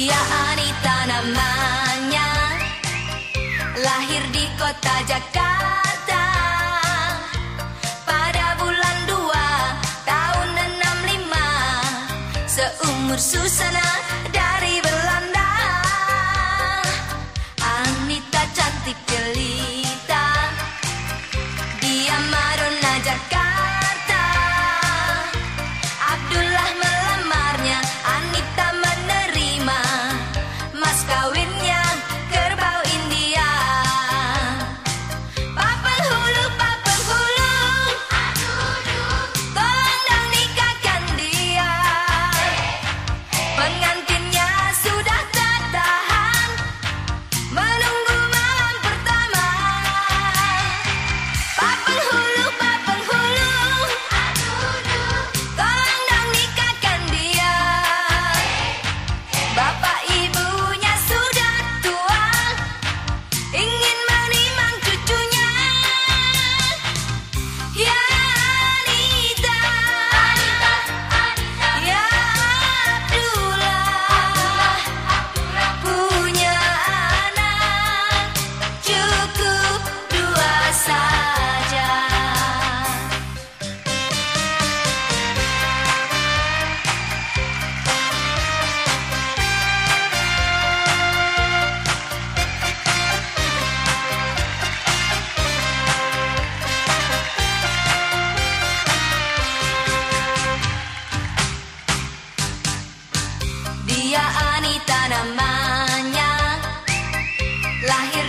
Dia Anita namanya. Lahir di kota Jakarta. Pada bulan 2 tahun 65 Seumur Susana dari Belanda. Anita cantik jelita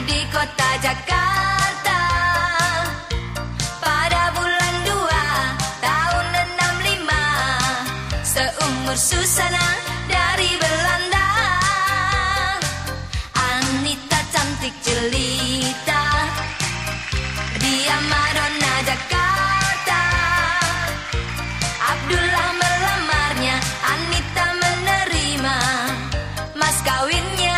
di kota Jakarta. Pada bulan 2 tahun 65 Seumur Susana dari Belanda. Anita cantik jelita Dia Madonna Jakarta. Abdullah melamarnya Anita menerima. Mas kawinnya